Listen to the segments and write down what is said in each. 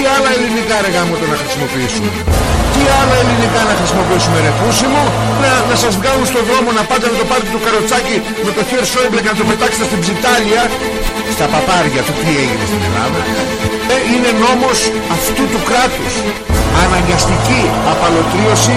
Τι άλλα ελληνικά ρε γάμο το να χρησιμοποιήσουμε; Τι άλλα ελληνικά να χρησιμοποιήσουμε ρε πούσι μου; Να, να σας βγάλουν στον δρόμο να πάτε με το πάρτι του καροτσάκι με το χέρι Σόιμπλε και να το πετάξετε στην ψιτάλια. Στα παπάρια του τι έγινε στην Ελλάδα; Ε, είναι νόμος αυτού του κράτους. Αναγκαστική απαλωτρίωση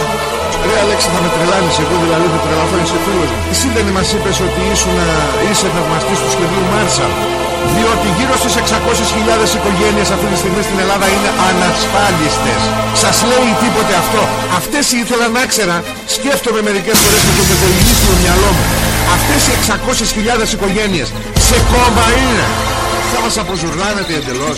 Ρε Αλέξη θα με τρελάνεις εγώ δηλαδή θα τρελαθώ είσαι φίλος μου Εσύ δεν μας είπες ότι ήσουν, είσαι θαυμαστής του σχεδίου Μάρσαλ διότι γύρω στις 600.000 οικογένειες αυτή τη στιγμή στην Ελλάδα είναι ανασφάλιστες. Σας λέει τίποτε αυτό. Αυτές ήθελα να ξέρα, σκέφτομαι μερικές φορές με το μετειλήθιο μυαλό μου. Αυτές οι 600.000 οικογένειες σε κόμμα είναι. Θα μας αποζουρνάνετε εντελώς.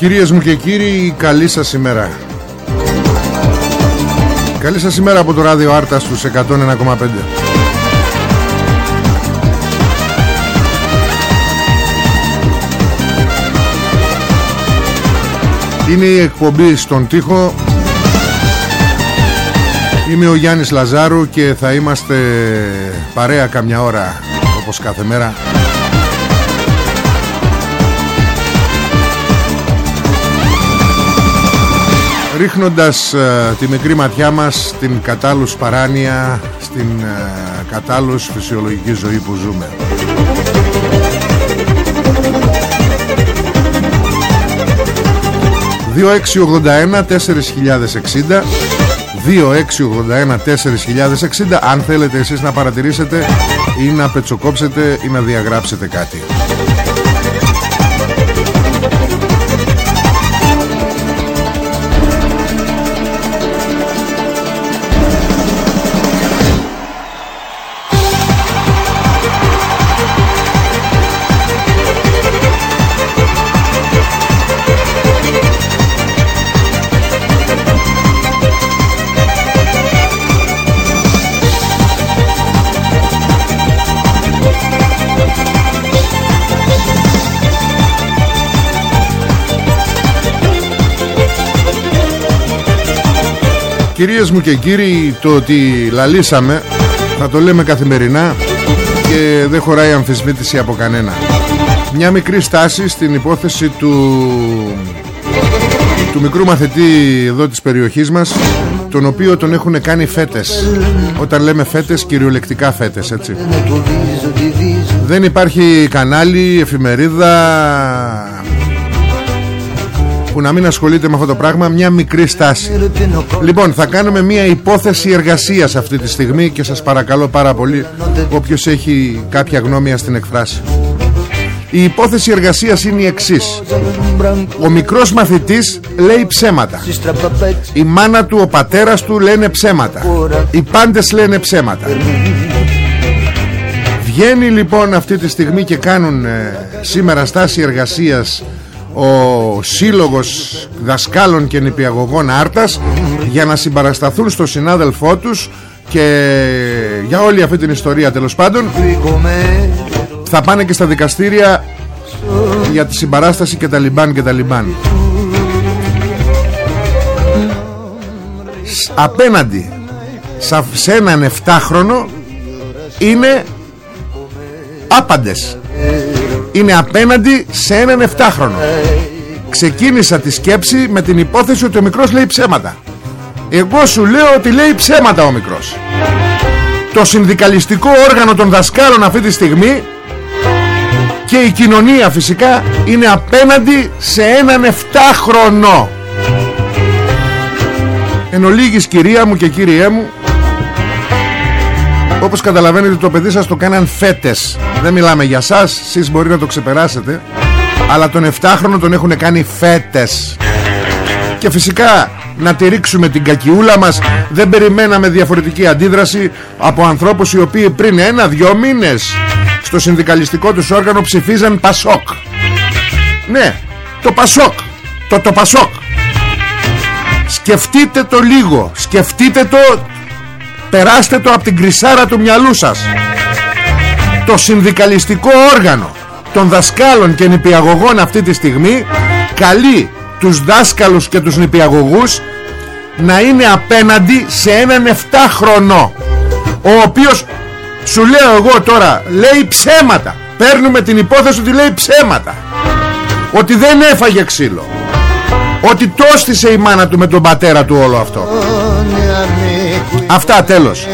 Κυρίες μου και κύριοι, καλή σας ημέρα. Καλή σας ημέρα από το ράδιο Άρτας στους 101,5. Είναι η εκπομπή στον τοίχο Είμαι ο Γιάννης Λαζάρου και θα είμαστε παρέα καμιά ώρα όπως κάθε μέρα ρίχνοντας ε, τη μικρή ματιά μας στην κατάλληλους παράνοια στην ε, κατάλληλους φυσιολογική ζωή που ζούμε. 2681 4060 2681 4060 Αν θέλετε εσείς να παρατηρήσετε Ή να πετσοκόψετε Ή να διαγράψετε κάτι Κυρίες μου και κύριοι το ότι λαλήσαμε θα το λέμε καθημερινά και δεν χωράει αμφισβήτηση από κανένα. Μια μικρή στάση στην υπόθεση του του μικρού μαθητή εδώ της περιοχής μας τον οποίο τον έχουν κάνει φέτες. Όταν λέμε φέτες κυριολεκτικά φέτες έτσι. Δεν υπάρχει κανάλι, εφημερίδα που να μην ασχολείται με αυτό το πράγμα μια μικρή στάση. Λοιπόν θα κάνουμε μια υπόθεση εργασίας αυτή τη στιγμή και σας παρακαλώ πάρα πολύ όποιος έχει κάποια γνώμια στην εκφράση η υπόθεση εργασίας είναι η εξής. Ο μικρός μαθητής λέει ψέματα. Η μάνα του, ο πατέρας του λένε ψέματα. Οι πάντες λένε ψέματα. Βγαίνει λοιπόν αυτή τη στιγμή και κάνουν ε, σήμερα στάση εργασίας ο Σύλλογος Δασκάλων και Νηπιαγωγών Άρτας για να συμπαρασταθούν στο συνάδελφό τους και για όλη αυτή την ιστορία τέλος πάντων θα πάνε και στα δικαστήρια για τη συμπαράσταση και τα λιμπάν και τα λιμπάν. Απέναντι σε έναν 7χρονο είναι άπαντες είναι απέναντι σε έναν 7χρονο ξεκίνησα τη σκέψη με την υπόθεση ότι ο μικρός λέει ψέματα. Εγώ σου λέω ότι λέει ψέματα ο μικρός. Το συνδικαλιστικό όργανο των δασκάλων αυτή τη στιγμή και η κοινωνία φυσικά είναι απέναντι σε έναν 7χρονο Εν ολίγης κυρία μου και κύριέ μου Όπως καταλαβαίνετε το παιδί σας το κάναν φέτες. Δεν μιλάμε για σας Εσείς μπορεί να το ξεπεράσετε. Αλλά τον 7χρονο τον έχουν κάνει φέτες. Και φυσικά να τη ρίξουμε την κακιούλα μας Δεν περιμέναμε διαφορετική αντίδραση Από ανθρώπους οι οποίοι πριν ένα-δυο μήνες Στο συνδικαλιστικό τους όργανο ψηφίζαν Πασόκ. Ναι, το Πασόκ Το το Πασόκ. Σκεφτείτε το λίγο Σκεφτείτε το Περάστε το από την κρυσάρα του μυαλού σας. Το συνδικαλιστικό όργανο Των δασκάλων και νηπιαγωγών αυτή τη στιγμή Καλεί τους δάσκαλους και τους νηπιαγωγούς Να είναι απέναντι σε έναν 7 χρονό Ο οποίος Σου λέω εγώ τώρα Λέει ψέματα. Παίρνουμε την υπόθεση ότι λέει ψέματα. Ότι δεν έφαγε ξύλο. Ότι τόστισε η μάνα του με τον πατέρα του όλο αυτό Αυτά τέλος.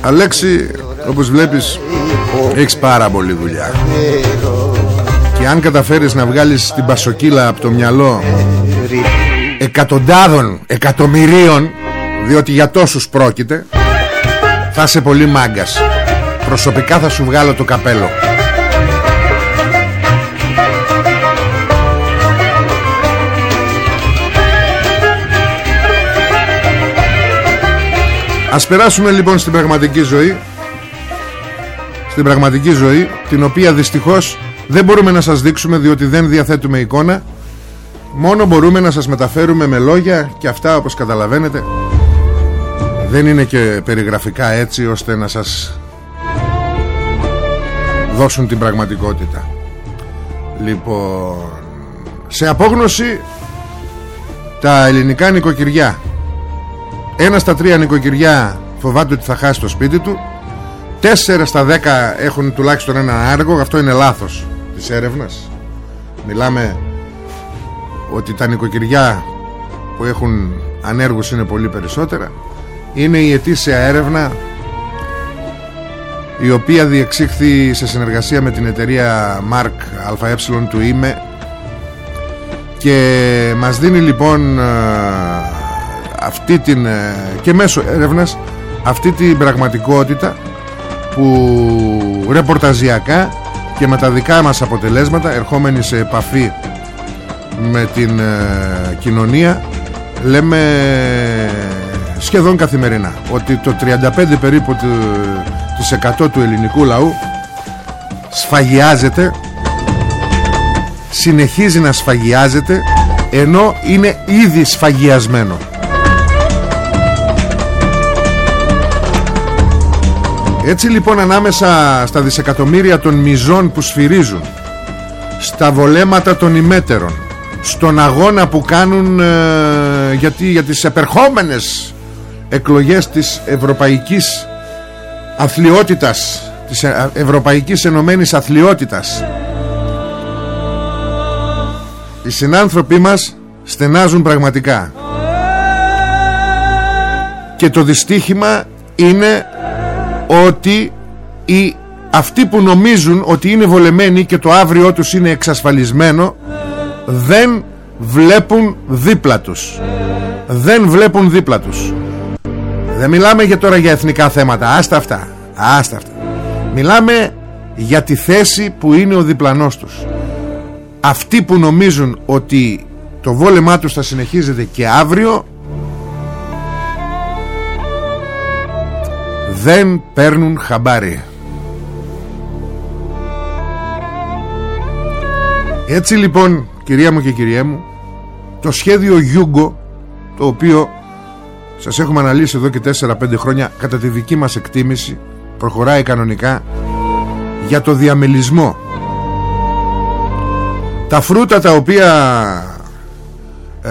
Αλέξη όπως βλέπεις Έχεις πάρα πολύ δουλειά. Και αν καταφέρεις να βγάλεις την πασοκύλα από το μυαλό Εκατοντάδων Εκατομμυρίων διότι για τόσους πρόκειται θα είσαι πολύ μάγκας προσωπικά θα σου βγάλω το καπέλο. Ας περάσουμε λοιπόν στην πραγματική ζωή. Στην πραγματική ζωή Την οποία δυστυχώς δεν μπορούμε να σας δείξουμε Διότι δεν διαθέτουμε εικόνα. Μόνο μπορούμε να σας μεταφέρουμε με λόγια Και αυτά όπως καταλαβαίνετε. Δεν είναι και περιγραφικά έτσι ώστε να σας δώσουν την πραγματικότητα. Λοιπόν σε απόγνωση τα ελληνικά νοικοκυριά. Ένα στα τρία νοικοκυριά φοβάται ότι θα χάσει το σπίτι του. Τέσσερα στα δέκα έχουν τουλάχιστον ένα άργο. Αυτό είναι λάθος της έρευνας. Μιλάμε ότι τα νοικοκυριά που έχουν ανέργους είναι πολύ περισσότερα. Είναι η ετήσια έρευνα η οποία διεξήχθη σε συνεργασία με την εταιρεία Mark ΑΕ του ΙΜΕ και μας δίνει λοιπόν ε, αυτή την ε, και μέσω έρευνας αυτή την πραγματικότητα που ρεπορταζιακά και με τα δικά μας αποτελέσματα ερχόμενοι σε επαφή με την ε, κοινωνία λέμε σχεδόν καθημερινά ότι το 35 περίπου τους, της 100 του ελληνικού λαού σφαγιάζεται συνεχίζει να σφαγιάζεται ενώ είναι ήδη σφαγιασμένο. Έτσι λοιπόν ανάμεσα στα δισεκατομμύρια των μιζών που σφυρίζουν Στα βολέματα των ημέτερων Στον αγώνα που κάνουν ε, γιατί, για τις επερχόμενες εκλογές της Ευρωπαϊκής Αθλειότητας της ε, Ευρωπαϊκής Ενωμένης Αθλειότητας. Οι συνάνθρωποι μας στενάζουν πραγματικά. Και το δυστύχημα είναι ότι οι, αυτοί που νομίζουν ότι είναι βολεμένοι και το αύριό τους είναι εξασφαλισμένο δεν βλέπουν δίπλα τους. Δεν βλέπουν δίπλα τους δεν μιλάμε για τώρα για εθνικά θέματα. Άστα αυτά. Άστα αυτά. Μιλάμε για τη θέση που είναι ο διπλανός τους. Αυτοί που νομίζουν ότι το βόλεμά τους θα συνεχίζεται και αύριο Δεν παίρνουν χαμπάρι. Έτσι λοιπόν κυρία μου και κυρία μου το σχέδιο Γιούγκο το οποίο σας έχουμε αναλύσει εδώ και 4-5 χρόνια. Κατά τη δική μας εκτίμηση προχωράει κανονικά για το διαμελισμό. Τα φρούτα τα οποία ε,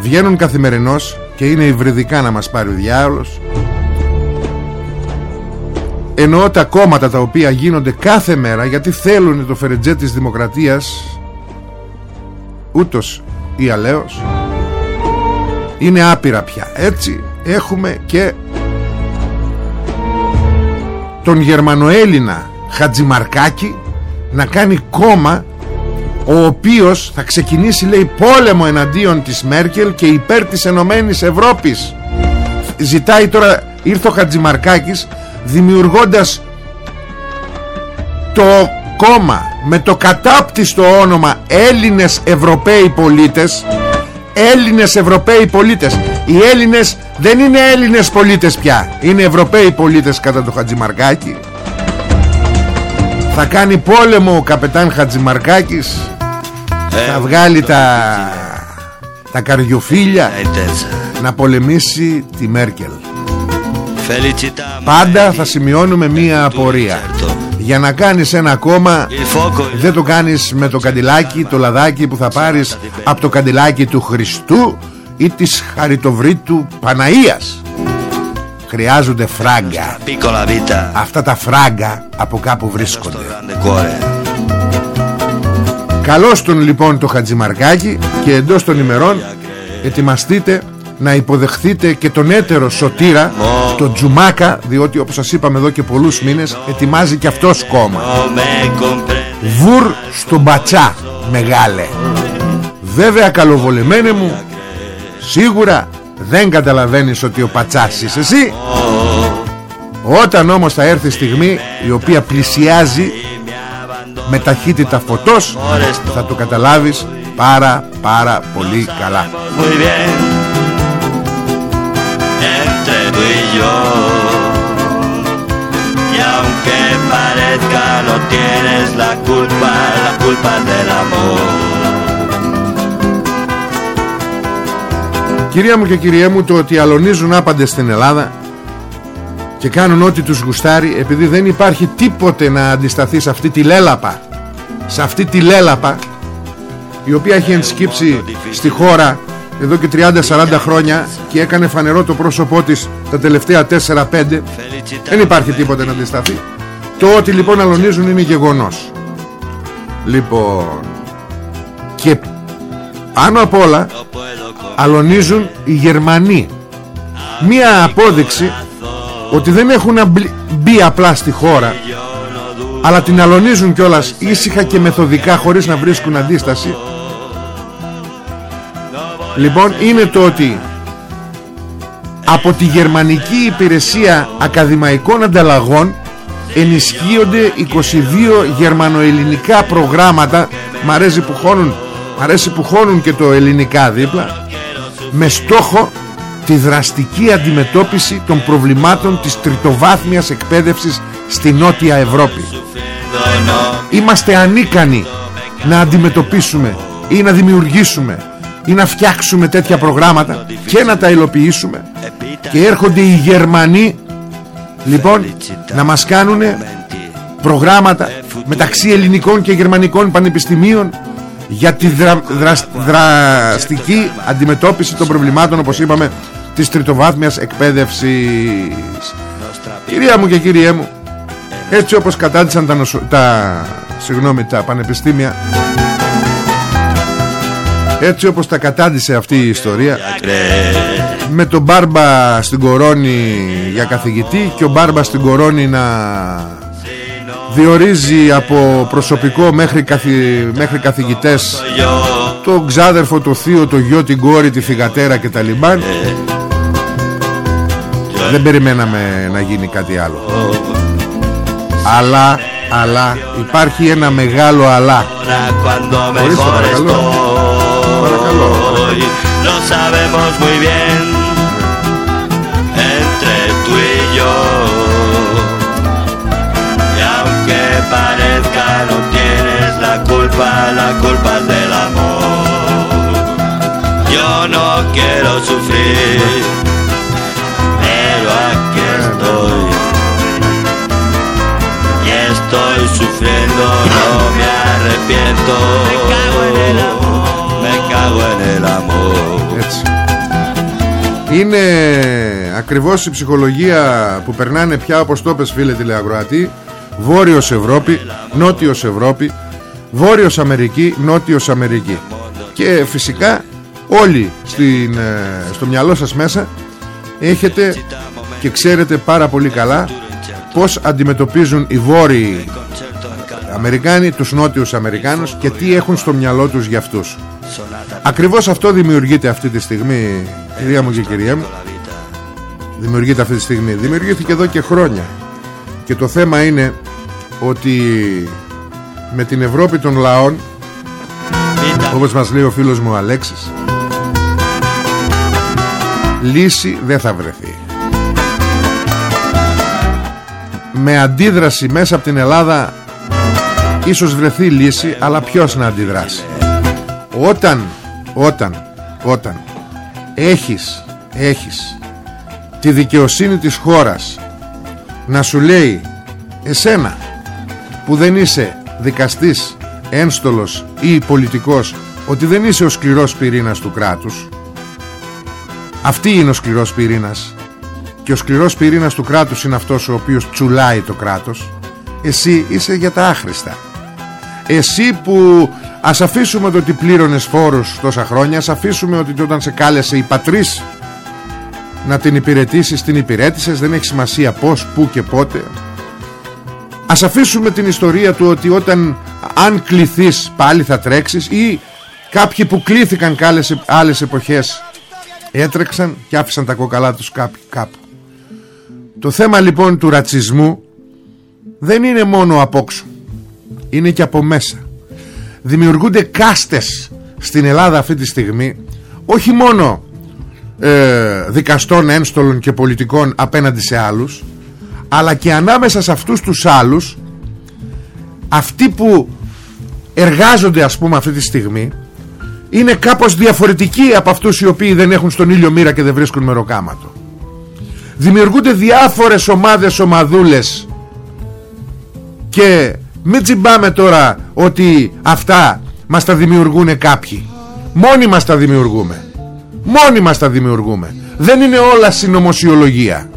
βγαίνουν καθημερινώς και είναι υβριδικά να μας πάρει ο διάολος εννοώ τα κόμματα τα οποία γίνονται κάθε μέρα γιατί θέλουν το φερετζέ της δημοκρατίας ούτως ή αλέως είναι άπειρα πια. Έτσι έχουμε και τον Γερμανοέλληνα Χατζημαρκάκη να κάνει κόμμα ο οποίος θα ξεκινήσει λέει πόλεμο εναντίον της Μέρκελ και υπέρ της Ενωμένης Ευρώπης. Ζητάει τώρα ήρθε ο Χατζημαρκάκης δημιουργώντας το κόμμα με το κατάπτυστο όνομα Έλληνες Ευρωπαίοι πολίτες Έλληνες Ευρωπαίοι πολίτες. Οι Έλληνες δεν είναι Έλληνες πολίτες πια. Είναι Ευρωπαίοι πολίτες κατά το Χατζημαρκάκη θα κάνει πόλεμο ο καπετάν Χατζημαρκάκης θα βγάλει τα τα καρδιοφίλια να πολεμήσει τη Μέρκελ. Πάντα θα σημειώνουμε μία απορία Για να κάνεις ένα κόμμα Δεν το κάνεις με το καντιλάκι Το λαδάκι που θα πάρεις Από το καντιλάκι του Χριστού Ή της χαριτοβρίτου Παναΐας. Χρειάζονται φράγκα. Αυτά τα φράγκα από κάπου βρίσκονται. Καλώς τον λοιπόν το Χατζημαρκάκι Και εντός των ημερών Ετοιμαστείτε να υποδεχθείτε και τον έτερο σωτήρα τον Τζουμάκα διότι όπως σας είπαμε εδώ και πολλούς μήνες ετοιμάζει και αυτός κόμμα. Βουρ στο μπατσά μεγάλε. Βέβαια καλοβολεμένε μου σίγουρα δεν καταλαβαίνεις ότι ο πατσάς είσαι εσύ. Όταν όμως θα έρθει η στιγμή η οποία πλησιάζει με ταχύτητα φωτός θα το καταλάβεις πάρα πάρα πολύ καλά yo. Y aunque parezca no tienes la culpa, la culpa del amor. Κυρία μου και κυρία μου το ότι αλωνίζουν άπαντες στην Ελλάδα και κάνουν ό,τι τους γουστάρει επειδή δεν υπάρχει τίποτε να αντισταθεί σε αυτή τη λέλαπα σε αυτή τη λέλαπα η οποία έχει ενσκύψει στη χώρα εδώ και 30-40 χρόνια και έκανε φανερό το πρόσωπό της τα τελευταία 4-5 δεν υπάρχει τίποτα να αντισταθεί. Το ότι λοιπόν αλωνίζουν είναι γεγονός. Λοιπόν και πάνω απ' όλα αλωνίζουν οι Γερμανοί. Μία απόδειξη ότι δεν έχουν μπει απλά στη χώρα αλλά την αλωνίζουν κιόλας ήσυχα και μεθοδικά χωρίς να βρίσκουν αντίσταση λοιπόν είναι το ότι από τη Γερμανική Υπηρεσία Ακαδημαϊκών Ανταλλαγών ενισχύονται 22 γερμανοελληνικά προγράμματα. Μ' αρέσει που χώνουν, μ αρέσει που χώνουν και το ελληνικά δίπλα με στόχο τη δραστική αντιμετώπιση των προβλημάτων της τριτοβάθμιας εκπαίδευσης στη Νότια Ευρώπη. Είμαστε ανίκανοι να αντιμετωπίσουμε ή να δημιουργήσουμε ή να φτιάξουμε τέτοια προγράμματα και να τα υλοποιήσουμε. Και έρχονται οι Γερμανοί λοιπόν να μας κάνουν προγράμματα μεταξύ ελληνικών και γερμανικών πανεπιστημίων για τη δρα, δραστική αντιμετώπιση των προβλημάτων όπως είπαμε της τριτοβάθμιας εκπαίδευσης. Κυρία μου και κύριέ μου έτσι όπως κατάντησαν τα, τα, συγγνώμη, τα πανεπιστήμια έτσι όπως τα κατάντησε αυτή η ιστορία Με τον Μπάρμπα στην Κορώνη για καθηγητή Και ο Μπάρμπα στην Κορώνη να διορίζει από προσωπικό μέχρι, καθη... μέχρι καθηγητές Το ξάδερφο, το θείο, το γιο, την κόρη, τη θυγατέρα και τα λιμπάν. Δεν περιμέναμε να γίνει κάτι άλλο. Αλλά, αλλά, υπάρχει ένα μεγάλο αλλά. Ορίστε παρακαλώ lo sabemos muy bien entre tú y yo. Y aunque parezca no tienes la culpa, la culpa es del amor. Yo no quiero sufrir, pero aquí estoy. Y estoy sufriendo, no me arrepiento. Me cago en el amor. Έτσι. Είναι ακριβώς η ψυχολογία που περνάνε πια όπως το είπες φίλε τηλεαγροατή. Βόρειος Ευρώπη, Νότιος Ευρώπη Βόρειος Αμερική, Νότιος Αμερική. Και φυσικά όλοι στην, ε, στο μυαλό σας μέσα έχετε και ξέρετε πάρα πολύ καλά πως αντιμετωπίζουν οι Βόρειοι Αμερικάνοι τους Νότιους Αμερικάνους και τι έχουν στο μυαλό τους για αυτούς Ακριβώς αυτό δημιουργείται αυτή τη στιγμή Κυρία μου και κυρία μου. Δημιουργείται αυτή τη στιγμή. Δημιουργήθηκε εδώ και χρόνια. Και το θέμα είναι Ότι Με την Ευρώπη των λαών Όπως μας λέει ο φίλος μου ο Αλέξης Λύση δεν θα βρεθεί. Με αντίδραση μέσα από την Ελλάδα Ίσως βρεθεί λύση Αλλά ποιος να αντιδράσει. Όταν Όταν Όταν Έχεις Έχεις Τη δικαιοσύνη της χώρας Να σου λέει Εσένα Που δεν είσαι δικαστής Ένστολος ή πολιτικός Ότι δεν είσαι ο σκληρός πυρήνας του κράτους Αυτή είναι ο σκληρός πυρήνας Και ο σκληρός πυρήνας του κράτους Είναι αυτός ο οποίος τσουλάει το κράτος Εσύ είσαι για τα άχρηστα. Εσύ που Ας αφήσουμε το ότι πλήρωνες φόρους τόσα χρόνια Ας αφήσουμε ότι όταν σε κάλεσε η πατρίς Να την υπηρετήσεις Την υπηρέτησες Δεν έχει σημασία πως, πού και πότε. Ας αφήσουμε την ιστορία του ότι όταν Αν κληθείς πάλι θα τρέξεις Ή κάποιοι που κλήθηκαν άλλες, άλλες εποχές Έτρεξαν και άφησαν τα κοκαλά τους κάπου, κάπου. Το θέμα λοιπόν του ρατσισμού Δεν είναι μόνο απόξω. Είναι και από μέσα δημιουργούνται κάστες στην Ελλάδα αυτή τη στιγμή όχι μόνο ε, δικαστών, ένστολων και πολιτικών απέναντι σε άλλους αλλά και ανάμεσα σε αυτούς τους άλλους αυτοί που εργάζονται ας πούμε αυτή τη στιγμή είναι κάπως διαφορετικοί από αυτούς οι οποίοι δεν έχουν στον ήλιο μοίρα και δεν βρίσκουν μεροκάματο. Δημιουργούνται διάφορες ομάδες ομαδούλες και μην τσιμπάμε τώρα ότι αυτά μας τα δημιουργούν κάποιοι. Μόνοι μας τα δημιουργούμε. Μόνοι μας τα δημιουργούμε. Δεν είναι όλα συνωμοσιολογία.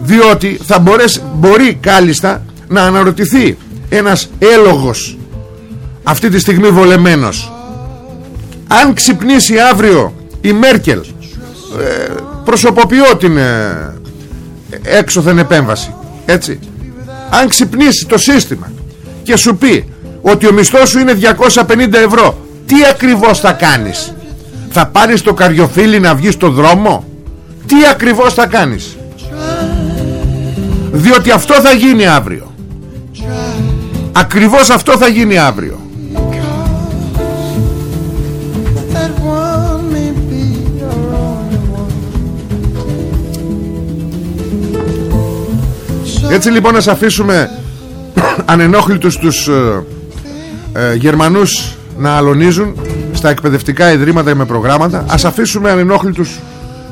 Διότι θα μπορέσει, μπορεί κάλλιστα να αναρωτηθεί ένας έλογος αυτή τη στιγμή βολεμένος. Αν ξυπνήσει αύριο η Μέρκελ ε, προσωποποιώ την ε, έξωθεν επέμβαση έτσι αν ξυπνήσει το σύστημα και σου πει ότι ο μισθός σου είναι 250 ευρώ τι ακριβώς θα κάνεις; Θα πάρεις το καριοφίλι να βγεις στο δρόμο; Τι ακριβώς θα κάνεις; Διότι αυτό θα γίνει αύριο. Ακριβώς αυτό θα γίνει αύριο Έτσι λοιπόν να αφήσουμε ανενόχλητους τους ε, ε, Γερμανούς να αλωνίζουν στα εκπαιδευτικά ιδρύματα με προγράμματα. Ας αφήσουμε ανενόχλητους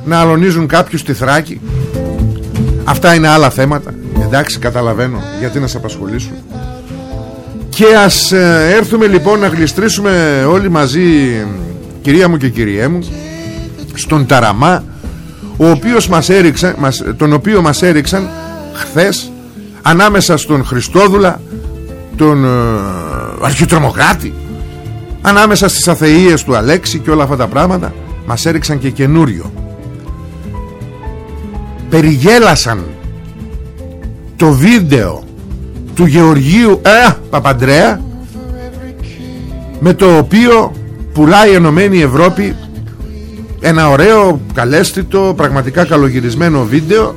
να αλωνίζουν κάποιους στη Θράκη. Αυτά είναι άλλα θέματα. Εντάξει καταλαβαίνω γιατί να σε απασχολήσουν. Και ας ε, έρθουμε λοιπόν να γλιστρήσουμε όλοι μαζί Κυρία μου και κυριέ μου Στον Ταραμά ο οποίος μας έριξε, μας, τον οποίο μας έριξαν χθες ανάμεσα στον Χριστόδουλα τον ε, αρχιτρομοκράτη ανάμεσα στις αθείες του Αλέξη και όλα αυτά τα πράγματα μας έριξαν και καινούριο. Περιγέλασαν το βίντεο του Γεωργίου ε, Παπαντρέα με το οποίο πουλάει η Ενωμένη Ευρώπη ένα ωραίο, καλέστητο, πραγματικά καλογυρισμένο βίντεο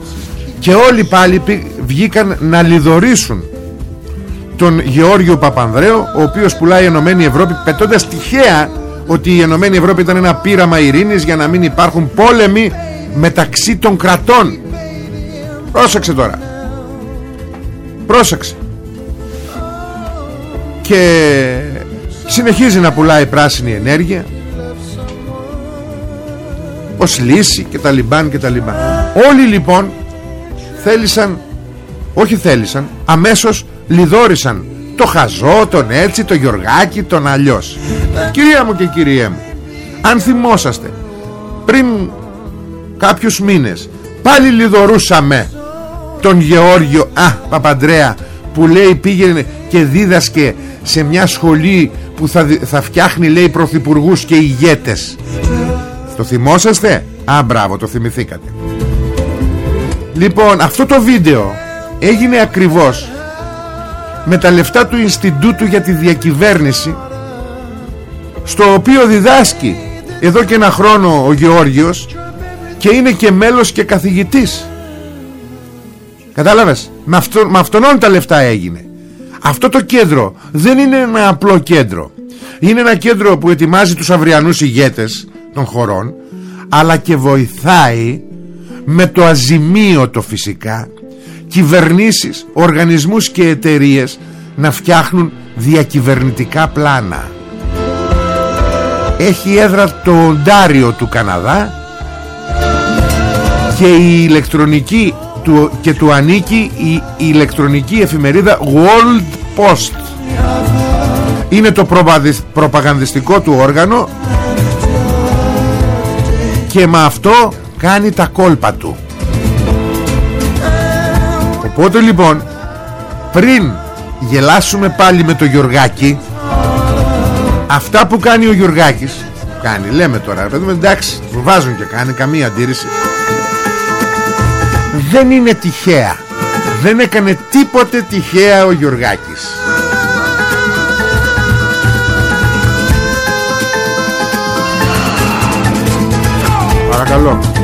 και όλοι πάλι βγήκαν να λιδωρήσουν τον Γεώργιο Παπανδρέο ο οποίος πουλάει η Ενωμένη Ευρώπη πετώντας τυχαία ότι η Ενωμένη Ευρώπη ήταν ένα πείραμα ειρήνης για να μην υπάρχουν πόλεμοι μεταξύ των κρατών. Πρόσεξε τώρα. Πρόσεξε. Και συνεχίζει να πουλάει πράσινη ενέργεια ως λύση και τα λιμπάν και τα λιμπάν. Όλοι λοιπόν θέλησαν όχι θέλησαν αμέσως λιδόρισαν το χαζό, τον έτσι, το Γιωργάκι, τον αλλιώς. Κυρία μου και κυριέ μου Αν θυμόσαστε Πριν κάποιους μήνες Πάλι λιδωρούσαμε Τον Γεώργιο Α, Παπαντρέα Που λέει πήγαινε και δίδασκε Σε μια σχολή που θα, θα φτιάχνει λέει πρωθυπουργούς και ηγέτες. Το θυμόσαστε; Α, μπράβο, το θυμηθήκατε Λοιπόν, αυτό το βίντεο έγινε ακριβώς με τα λεφτά του Ινστιτούτου για τη διακυβέρνηση στο οποίο διδάσκει εδώ και ένα χρόνο ο Γεώργιος και είναι και μέλος και καθηγητής. Κατάλαβες; Με, αυτό, με αυτόν τα λεφτά έγινε. Αυτό το κέντρο δεν είναι ένα απλό κέντρο. Είναι ένα κέντρο που ετοιμάζει τους αυριανούς ηγέτες των χωρών αλλά και βοηθάει με το αζημίωτο φυσικά κυβερνήσεις, οργανισμούς και εταιρείες να φτιάχνουν διακυβερνητικά πλάνα. Έχει έδρα το Οντάριο του Καναδά και η ηλεκτρονική του, και του ανήκει η, ηλεκτρονική εφημερίδα World Post. Είναι το προπαγανδιστικό του όργανο και με αυτό κάνει τα κόλπα του. Οπότε λοιπόν πριν γελάσουμε πάλι με το Γιωργάκη αυτά που κάνει ο Γιωργάκης κάνει λέμε τώρα παιδί εντάξει το βάζουν και κάνει καμία αντίρρηση δεν είναι τυχαία. Δεν έκανε τίποτε τυχαία ο Γιωργάκης. Παρακαλώ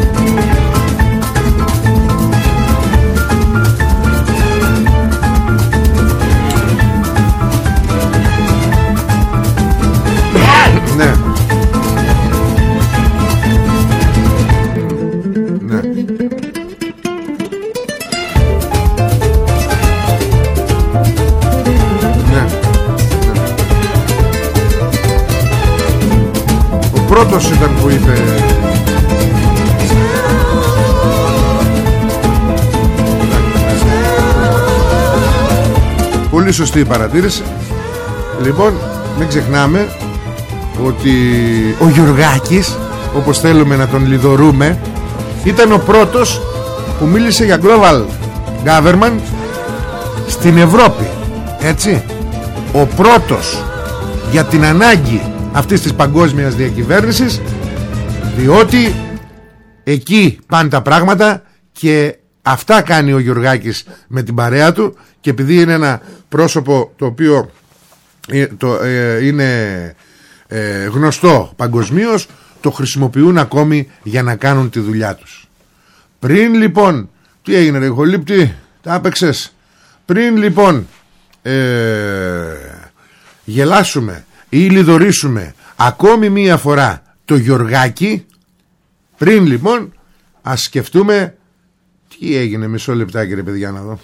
πρώτος ήταν που είπε. Πολύ σωστή η παρατήρηση. Λοιπόν μην ξεχνάμε Ότι ο Γιωργάκης Όπως θέλουμε να τον λιδωρούμε Ήταν ο πρώτος Που μίλησε για global government Στην Ευρώπη. Έτσι. Ο πρώτος Για την ανάγκη αυτής της παγκόσμιας διακυβέρνησης διότι εκεί πάνε τα πράγματα και αυτά κάνει ο Γιωργάκης με την παρέα του και επειδή είναι ένα πρόσωπο το οποίο ε, το, ε, είναι ε, γνωστό παγκοσμίως, το χρησιμοποιούν ακόμη για να κάνουν τη δουλειά τους. Πριν λοιπόν τι έγινε ρε Χολύπτη τα άπεξες. Πριν λοιπόν γελάσουμε ή λιδωρήσουμε ακόμη μία φορά το Γιωργάκι. Πριν λοιπόν ας σκεφτούμε τι έγινε. Μισό λεπτάκι ρε παιδιά να δω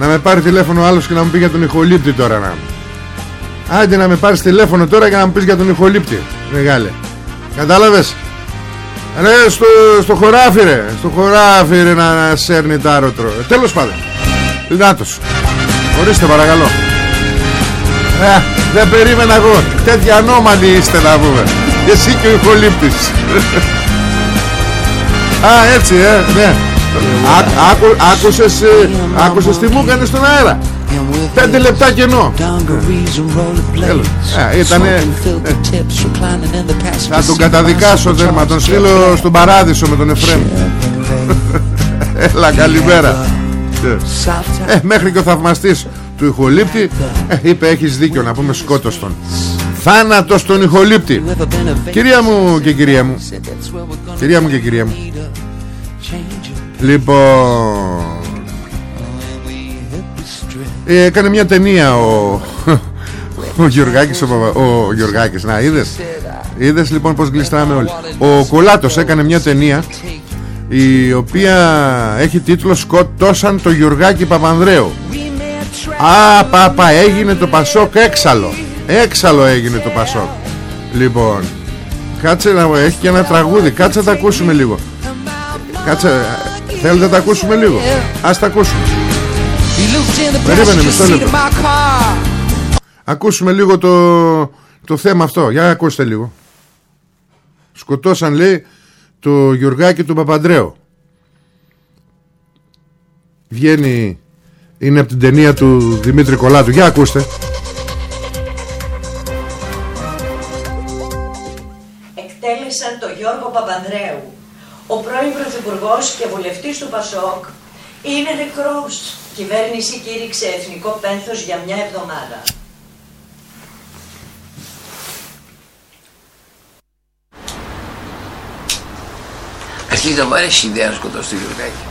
Να με πάρει τηλέφωνο άλλος και να μου πει για τον ηχολήπτη τώρα να. Άντε να με πάρεις τηλέφωνο τώρα και να μου πεις για τον ηχολήπτη Μεγάλε. Κατάλαβες; Ρε στο, στο χωράφι ρε. Στο χωράφι ρε να, να σέρνει τα άρωτρο ε, Τέλος πάντων. Λινάτος. Ορίστε παρακαλώ. Ε, Δεν περίμενα εγώ. Τέτοια ανώμαλοι είστε να πούμε. Εσύ και ο ηχολήπτης. Α έτσι ε ναι Άκουσες, ε, άκουσες τι μου έκανες στον αέρα; Πέντε λεπτά κενό. Ήτανε Θα τον καταδικάσω δέρμα Τον στείλω στον παράδεισο με τον Εφρέμ Έλα καλημέρα. Ε, Μέχρι και ο θαυμαστής του ηχολήπτη ε, Είπε έχεις δίκιο να πούμε σκότος τον. Θάνατος τον ηχολήπτη. Κυρία μου και κυρία μου. Κυρία μου και κυρία μου Λοιπόν. Ε, έκανε μια ταινία ο, ο Γιωργάκης ο, Παπα- ο Γιωργάκης να είδες; Είδες λοιπόν πως γλιστράμε όλοι. Ο Κολάτος έκανε μια ταινία η οποία έχει τίτλο «Σκοτώσαν το Γιωργάκη Παπανδρέου» Α, παπα, έγινε το Πασόκ έξαλλο. Έξαλλο έγινε το Πασόκ. Λοιπόν Κάτσε να έχει και ένα τραγούδι. Κάτσε να τα ακούσουμε λίγο. Κάτσε ε, Θέλετε να τα ακούσουμε λίγο; Ας τα ακούσουμε. Περίμενε μισό λεπτό. Ακούσουμε λίγο το, το θέμα αυτό. Για ακούστε λίγο. Σκοτώσαν λέει Το Γιωργάκη του Παπαντρέου. Βγαίνει Είναι από την ταινία του Δημήτρη Κολάτου Για ακούστε. Εκτέλεσαν τον Γιώργο Παπανδρέου. Ο πρώην Πρωθυπουργός και βουλευτής του Πασόκ είναι νεκρός. Η κυβέρνηση κήρυξε εθνικό πένθος για μια εβδομάδα. Αρχίζει να μου αρέσει η ιδέα να σκοτώσει το Γιωργάκη.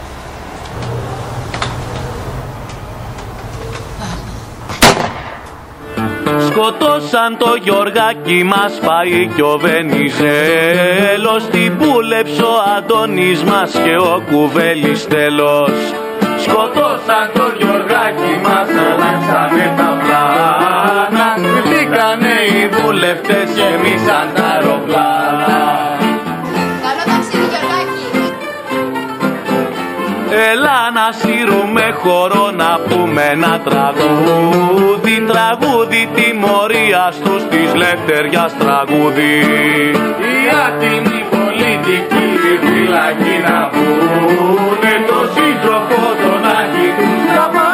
Σκοτώσαν το Γιωργάκι μας πάει κι ο Βενιζέλος. Την πούλεψε ο Αντώνης μας και ο Κουβέλης τέλος. Σκοτώσαν το Γιωργάκι μας αλλάξανε τα πλάνα. Βγήκανε οι βουλευτές και μίσαν τα αεροπλάνα Έλα να σύρουμε χώρο να πούμε ένα τραγούδι Τραγούδι τιμωρίας τους της λευτεριάς τραγούδι. Οι άτιμοι πολιτικοί φυλακοί να βγουνε Το σύντροφο τον Άκη τους να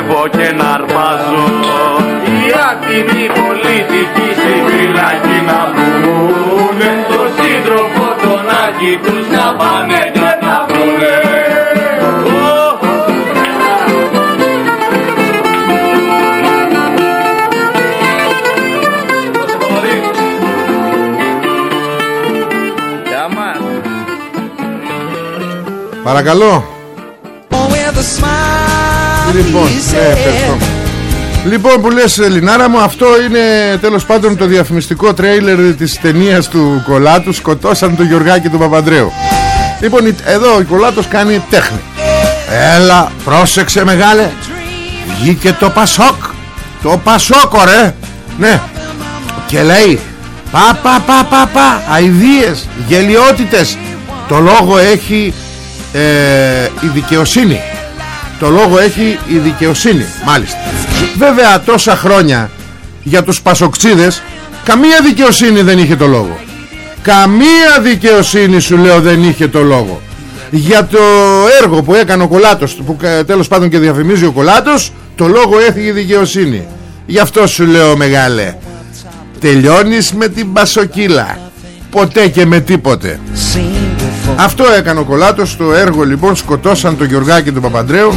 να κλέβω και να αρπάζω Οι άτιμοι πολιτικοί στη φυλακή να βγουνε Το σύντροφο τον Άκη τους να πάνε και να βρουνε Ω, Δώσε παπαδί. Για μας. Παρακαλώ Λοιπόν, ναι, ευχαριστώ. Λοιπόν που λες Ελληνάρα μου Αυτό είναι τέλος πάντων το διαφημιστικό τρέιλερ Της ταινίας του Κολάτου Σκοτώσαν τον Γιωργάκη του Παπαντρέου Λοιπόν η- εδώ ο Κολάτος κάνει τέχνη. Έλα πρόσεξε μεγάλε. Βγήκε το Πασόκ. Το Πασόκ ρε Ναι. Και λέει Πα πα πα πα πα Αηδίες Γελιότητες. Το λόγο έχει ε, Η δικαιοσύνη το λόγο έχει η δικαιοσύνη Μάλιστα. Βέβαια τόσα χρόνια Για τους πασοκτσίδες Καμία δικαιοσύνη δεν είχε το λόγο. Καμία δικαιοσύνη σου λέω δεν είχε το λόγο. Για το έργο που έκανε ο Κολάτος Που κα- τέλος πάντων και διαφημίζει ο Κολάτος Το λόγο έχει η δικαιοσύνη. Γι' αυτό σου λέω μεγάλε Τελειώνεις με την πασοκύλα. Ποτέ και με τίποτε αυτό έκανε ο Κολάτος στο έργο λοιπόν σκοτώσαν τον Γιωργάκη του Παπαντρέου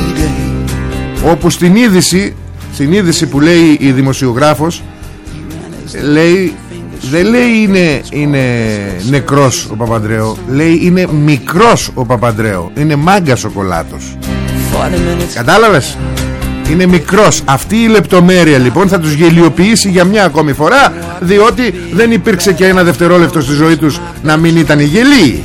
όπου στην είδηση στην είδηση που λέει η δημοσιογράφος λέει δεν λέει είναι, είναι νεκρός ο Παπαντρέου λέει είναι μικρός ο Παπαντρέου είναι μάγκας ο Κολάτος. Κατάλαβες; Είναι μικρός. Αυτή η λεπτομέρεια λοιπόν θα τους γελιοποιήσει για μια ακόμη φορά Διότι δεν υπήρξε και ένα δευτερόλεπτο στη ζωή τους Να μην ήταν γελοί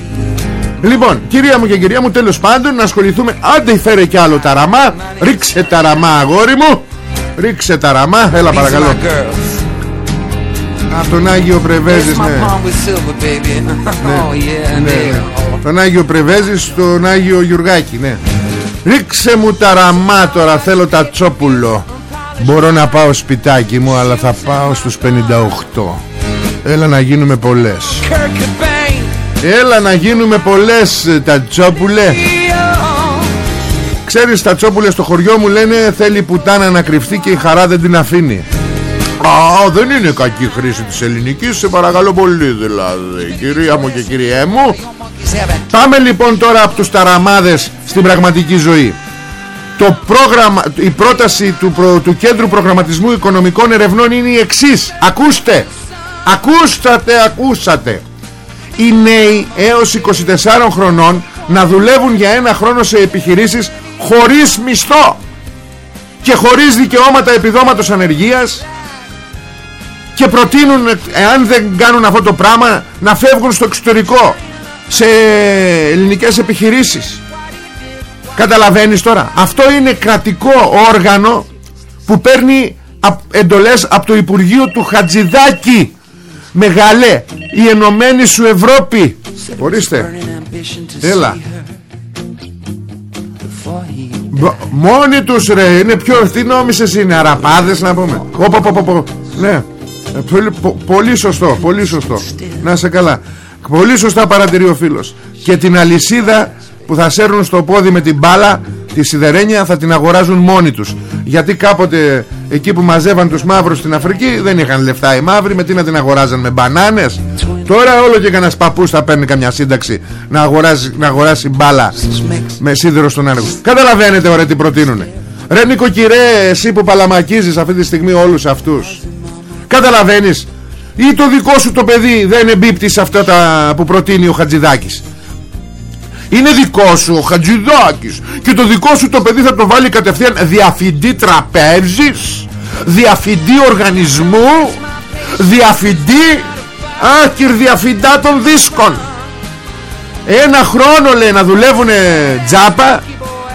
Λοιπόν κυρία μου και κυρία μου τέλος πάντων Να ασχοληθούμε. Άντε φέρε κι άλλο ταραμά Ρίξε ταραμά αγόρι μου. Ρίξε ταραμά Έλα παρακαλώ. Από τον Άγιο Πρεβέζης ναι. ναι, ναι. Τον Άγιο Πρεβέζης Στον Άγιο Γιουργάκη ναι. Ρίξε μου τα ραμά τώρα θέλω τα τσόπουλο. Μπορώ να πάω σπιτάκι μου αλλά θα πάω στους 58 Έλα να γίνουμε πολλές Έλα να γίνουμε πολλές ε, τα τσόπουλε. Ξέρεις τα τσόπουλε στο χωριό μου λένε Θέλει πουτάνα να κρυφτεί και η χαρά δεν την αφήνει. Α, δεν είναι κακή χρήση της ελληνικής Σε παρακαλώ πολύ δηλαδή. Κυρία μου και κυριέ μου. Πάμε λοιπόν τώρα από τους ταραμάδες Στην πραγματική ζωή. Το πρόγραμμα, η πρόταση του, προ, του Κέντρου Προγραμματισμού Οικονομικών Ερευνών είναι η εξής. Ακούστε. Ακούσατε, ακούσατε Οι νέοι έως 24 χρονών να δουλεύουν για ένα χρόνο σε επιχειρήσεις χωρίς μισθό και χωρίς δικαιώματα επιδόματος ανεργίας και προτείνουν εάν δεν κάνουν αυτό το πράγμα να φεύγουν στο εξωτερικό σε ελληνικές επιχειρήσεις. Καταλαβαίνεις τώρα. Αυτό είναι κρατικό όργανο που παίρνει εντολές από το Υπουργείο του Χατζηδάκη Μεγαλέ η Ενωμένη σου Ευρώπη. Ορίστε. Έλα. Μόνοι τους ρε Είναι πιο τι νόμισες είναι Αραπάδες να πούμε. Ναι. Πολύ, πολύ σωστό Πολύ σωστό. Να σε καλά. Πολύ σωστά παρατηρεί ο φίλος. Και την αλυσίδα που θα σέρνουν στο πόδι με την μπάλα τη σιδερένια θα την αγοράζουν μόνοι τους. Γιατί κάποτε εκεί που μαζεύαν τους μαύρους στην Αφρική δεν είχαν λεφτά οι μαύροι με τι να την αγοράζαν με μπανάνες. Τώρα όλο και κανένας παππούς θα παίρνει καμιά σύνταξη να αγοράσει, να αγοράσει μπάλα με σίδερο στον άνεργο καταλαβαίνετε ωραία τι προτείνουνε. Ρε νοικοκυρέ εσύ που παλαμακίζεις αυτή τη στιγμή όλους αυτούς. Καταλαβαίνεις. Ή το δικό σου το παιδί δεν εμπίπτει σε αυτά τα που προτείνει ο Χατζηδάκης είναι δικό σου ο Χατζηδάκης και το δικό σου το παιδί θα το βάλει κατευθείαν διαφυντή τραπέζης διαφυντή οργανισμού διαφυντή άκυρ διαφυντά των δίσκων ένα χρόνο λέει να δουλεύουν τζάπα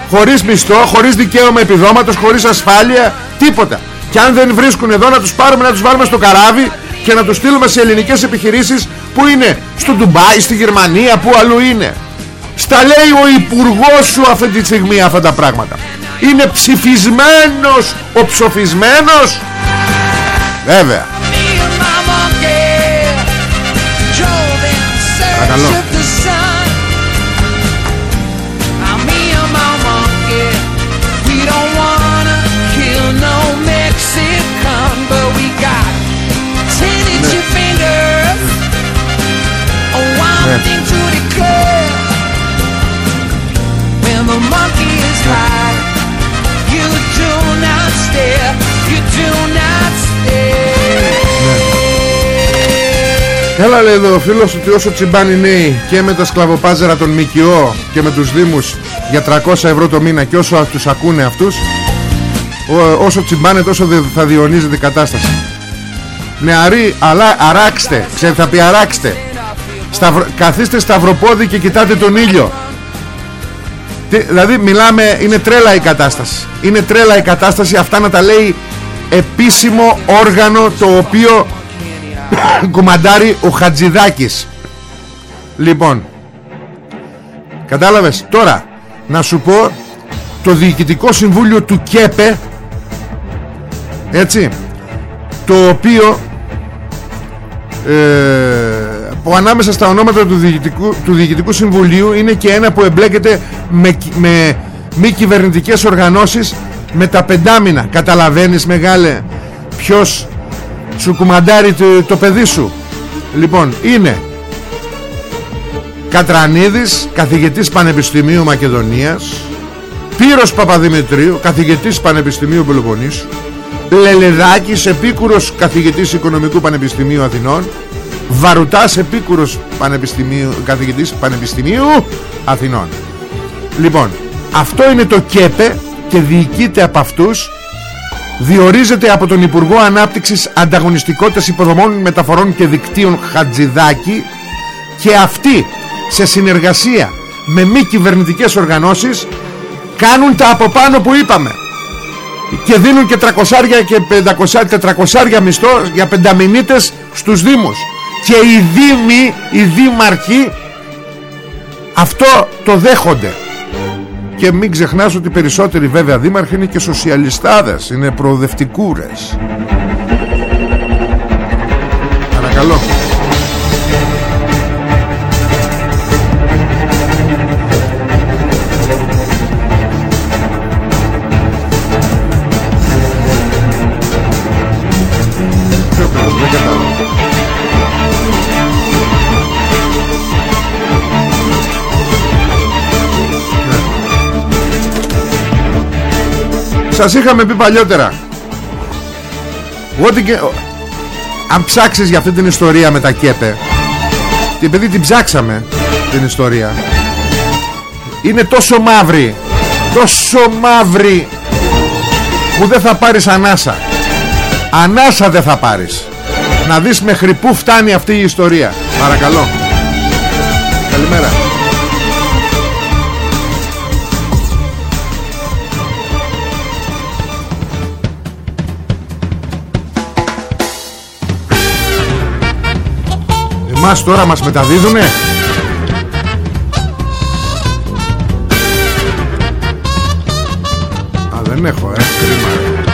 χωρίς μισθό, χωρίς δικαίωμα επιδόματος, χωρίς ασφάλεια, τίποτα. Και αν δεν βρίσκουν εδώ να τους πάρουμε να τους βάλουμε στο καράβι και να τους στείλουμε σε ελληνικές επιχειρήσεις που είναι στο Ντουμπάι, στη Γερμανία, που αλλού είναι. Στα λέει ο υπουργός σου αυτή τη στιγμή αυτά τα πράγματα. Είναι ψηφισμένος Ο ψοφισμένος; Βέβαια. Παρακαλώ Έλα λέει εδώ ο φίλος ότι όσο τσιμπάνει νέοι και με τα σκλαβοπάζερα των ΜΚΟ και με τους Δήμους για 300 ευρώ το μήνα και όσο τους ακούνε αυτούς όσο τσιμπάνε τόσο θα διονύζεται η κατάσταση. Νεαροί αλλά αράξτε ξέρετε θα πει αράξτε. Σταυρο... καθίστε σταυροπόδι και κοιτάτε τον ήλιο. Τι, δηλαδή μιλάμε είναι τρέλα η κατάσταση. Είναι τρέλα η κατάσταση αυτά να τα λέει επίσημο όργανο το οποίο κουμαντάρει ο Χατζηδάκης. Λοιπόν κατάλαβες; Τώρα να σου πω το Διοικητικό Συμβούλιο του ΚΕΠΕ έτσι το οποίο ε, που ανάμεσα στα ονόματα του Διοικητικού, του Διοικητικού Συμβουλίου είναι και ένα που εμπλέκεται με, με μη κυβερνητικές οργανώσεις με τα πεντάμινα. Καταλαβαίνεις μεγάλε ποιος σου κουμαντάρει το, το παιδί σου. Λοιπόν είναι Κατρανίδης καθηγητής Πανεπιστημίου Μακεδονίας Πύρος Παπαδημητρίου καθηγητής Πανεπιστημίου Πελοποννήσου Λελεδάκης επίκουρος καθηγητής Οικονομικού Πανεπιστημίου Αθηνών Βαρουτάς επίκουρος πανεπιστημίου, καθηγητής Πανεπιστημίου Αθηνών. Λοιπόν αυτό είναι το ΚΕΠΕ και διοικείται από αυτούς διορίζεται από τον Υπουργό Ανάπτυξης Ανταγωνιστικότητας Υποδομών Μεταφορών και Δικτύων Χατζηδάκη και αυτοί σε συνεργασία με μη κυβερνητικές οργανώσεις κάνουν τα από πάνω που είπαμε και δίνουν και 300 και 500, 400 μισθό για πενταμινίτες στους Δήμους. Και οι Δήμοι, οι Δήμαρχοι αυτό το δέχονται και μην ξεχνάς ότι περισσότεροι βέβαια δήμαρχοι είναι και σοσιαλιστάδες είναι προοδευτικούρες Σας είχαμε πει παλιότερα. Ό,τι και... Αν ψάξεις για αυτή την ιστορία με τα ΚΕΠΕ Και επειδή την ψάξαμε Την ιστορία. Είναι τόσο μαύρη Τόσο μαύρη Που δεν θα πάρεις ανάσα. Ανάσα δεν θα πάρεις. Να δεις μέχρι πού φτάνει αυτή η ιστορία. Παρακαλώ. Καλημέρα Εμάς τώρα μας μεταδίδουνε; Α δεν έχω ε κρίμα ρε.